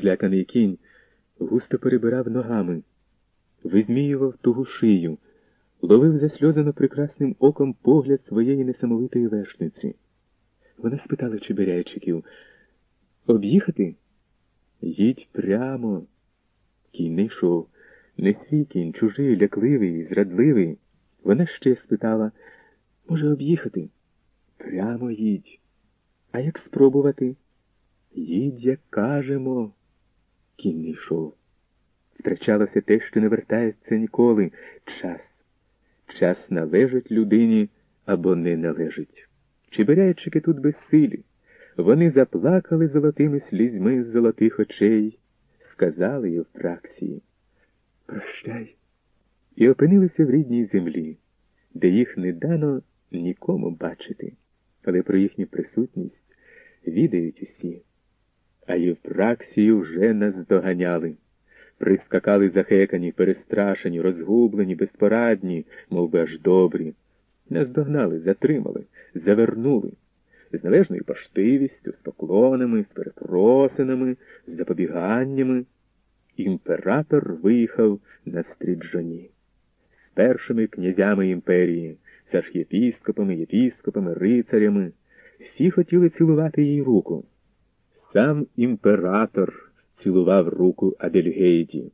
Зляканий кінь густо перебирав ногами, визміював тугу шию, ловив засльозано прекрасним оком погляд своєї несамовитої вершниці. Вона спитала Чебиряйчиків, об'їхати? Їдь прямо. Кінь не йшов. Не свій кінь, чужий, лякливий, зрадливий. Вона ще спитала, може, об'їхати? Прямо їдь. А як спробувати? Їдь, як кажемо. Кінь йшов. Втрачалося те, що не вертається ніколи. Час. Час належить людині або не належить. Чебиряйчики тут безсилі. Вони заплакали золотими слізьми з золотих очей, сказали Євпраксії Прощай, і опинилися в рідній землі, де їх не дано нікому бачити, але про їхню присутність відають усі. А Євпраксію вже наздоганяли. Прискакали захекані, перестрашені, розгублені, безпорадні, мов би аж добрі. Наздогнали, затримали, завернули з належною поштивістю, з поклонами, з перепросинами, з запобіганнями. Імператор виїхав навстріч жоні. З першими князями імперії, з архієпіскопами, єпіскопами, рицарями. Всі хотіли цілувати їй руку. Сам імператор цілував руку Адельгейді.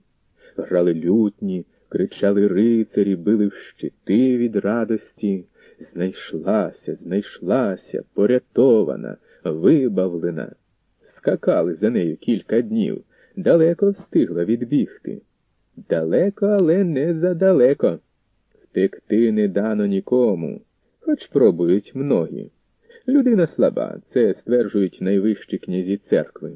Грали лютні, кричали рицарі, били в щити від радості. Знайшлася, знайшлася, порятована, вибавлена. Скакали за нею кілька днів, далеко встигла відбігти. Далеко, але не задалеко. Втекти не дано нікому, хоч пробують многі. Людина слаба, це стверджують найвищі князі церкви.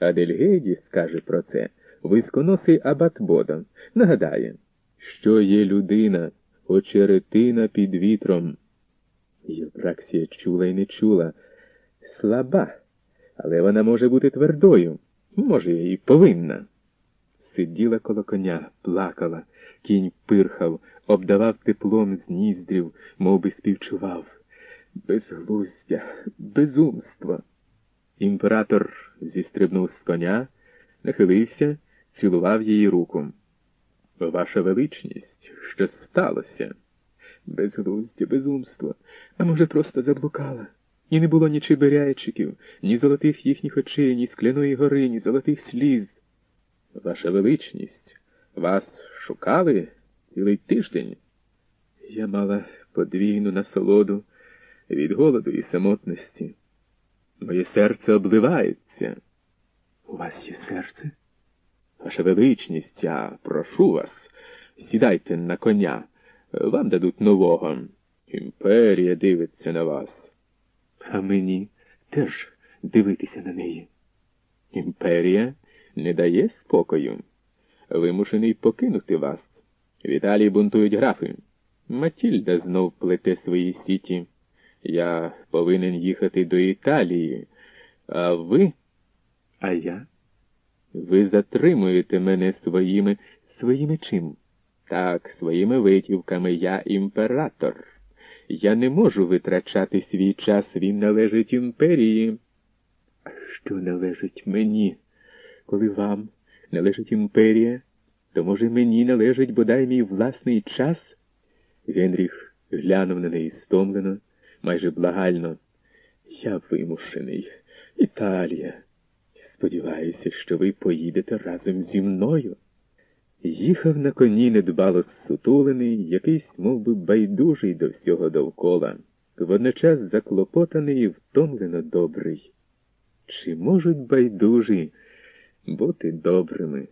Адельгейді скаже про це висконосий Абат Бодан, нагадає, що є людина очеретина під вітром. Євпраксія чула і не чула. Слаба, але вона може бути твердою, може, і повинна. Сиділа коло коня, плакала, кінь пирхав, обдавав теплом з ніздрів, мов би співчував. Безглуздя, безумство. Імператор зістрибнув з коня, нахилився, цілував її руку. Ваша величність, що сталося? Безглуздя, безумство, а може, просто заблукала. І не було ні чибиряйчиків, ні золотих їхніх очей, ні скляної гори, ні золотих сліз. Ваша величність, вас шукали цілий тиждень? Я мала подвійну насолоду від голоду і самотності. Моє серце обливається. У вас є серце? Ваша величність, я прошу вас, сідайте на коня, вам дадуть нового. Імперія дивиться на вас. А мені теж дивитися на неї. Імперія не дає спокою. Вимушений покинути вас. В Італії бунтують графи. Матільда знов плете свої сіті. Я повинен їхати до Італії. А ви? А я? Ви затримуєте мене своїми своїми чим? Так, своїми витівками я імператор. Я не можу витрачати свій час, він належить імперії. А що належить мені? Коли вам належить імперія, то, може, мені належить бодай мій власний час? Генріх глянув на неї стомлено, майже благально. Я вимушений. Італія. Сподіваюся, що ви поїдете разом зі мною. Їхав на коні недбало сутулений, якийсь мов би, байдужий до всього довкола, водночас заклопотаний і втомлено добрий. Чи можуть байдужі бути добрими?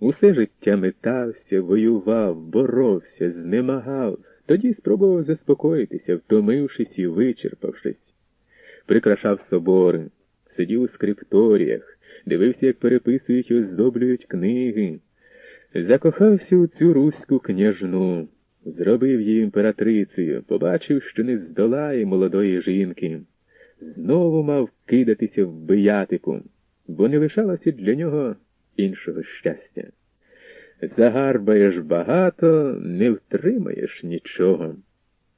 Усе життя метався, воював, боровся, знемагав, тоді спробував заспокоїтися, втомившись і вичерпавшись, прикрашав собори сидів у скрипторіях, дивився, як переписують і оздоблюють книги. Закохався у цю руську княжну, зробив її імператрицею, побачив, що не здолає молодої жінки. Знову мав кидатися в биятику, бо не лишалося для нього іншого щастя. Загарбаєш багато, не втримаєш нічого.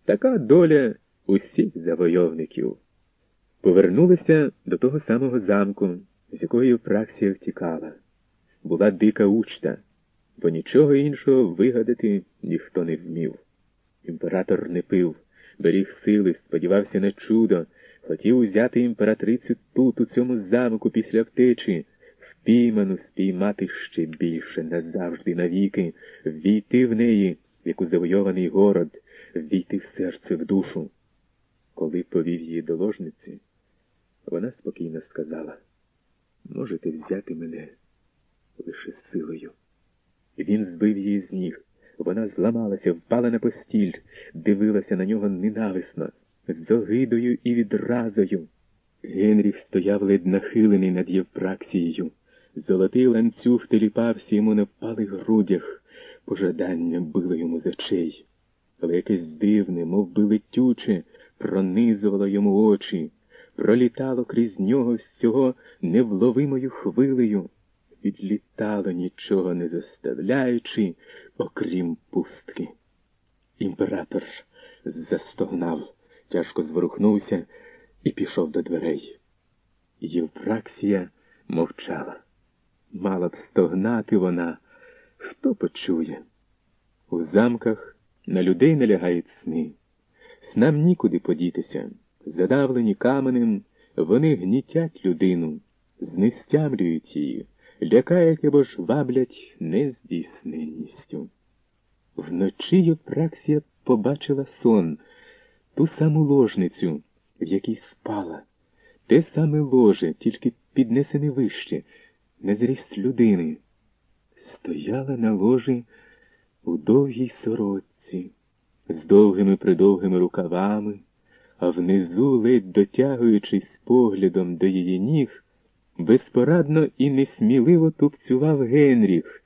Така доля усіх завойовників. Повернулися до того самого замку, з якої Євпраксія втікала. Була дика учта, бо нічого іншого вигадати ніхто не вмів. Імператор не пив, беріг сили, сподівався на чудо, хотів узяти імператрицю тут, у цьому замку, після втечі, впійману спіймати ще більше назавжди навіки, ввійти в неї, як у завойований город, ввійти в серце, в душу. Коли повів її до ложниці, вона спокійно сказала, можете взяти мене лише силою. Він збив її з ніг. Вона зламалася, впала на постіль, дивилася на нього ненависно, з огидою і відразою. Генріх стояв ледь нахилений над Євпраксією. Золотий ланцюг теліпався йому на впалих грудях. Пожадання било йому з очей. Але якесь дивне, мов би летюче, пронизувало йому очі, пролітало крізь нього всього невловимою хвилею відлітало, нічого не заставляючи, окрім пустки. Імператор застогнав, тяжко зворухнувся і пішов до дверей. Євпраксія мовчала. Мала б стогнати вона, хто почує. У замках на людей налягають сни. Снам нікуди подітися. Задавлені каменем, вони гнітять людину, знестямлюють її лякають або ж ваблять нездійсненністю. Вночі Євпраксія побачила сон, ту саму ложницю, в якій спала, те саме ложе, тільки піднесене вище, на зріст людини. Стояла на ложі у довгій сорочці, з довгими придовгими рукавами, а внизу, ледь дотягуючись поглядом до її ніг, безпорадно і несміливо тупцював Генріх,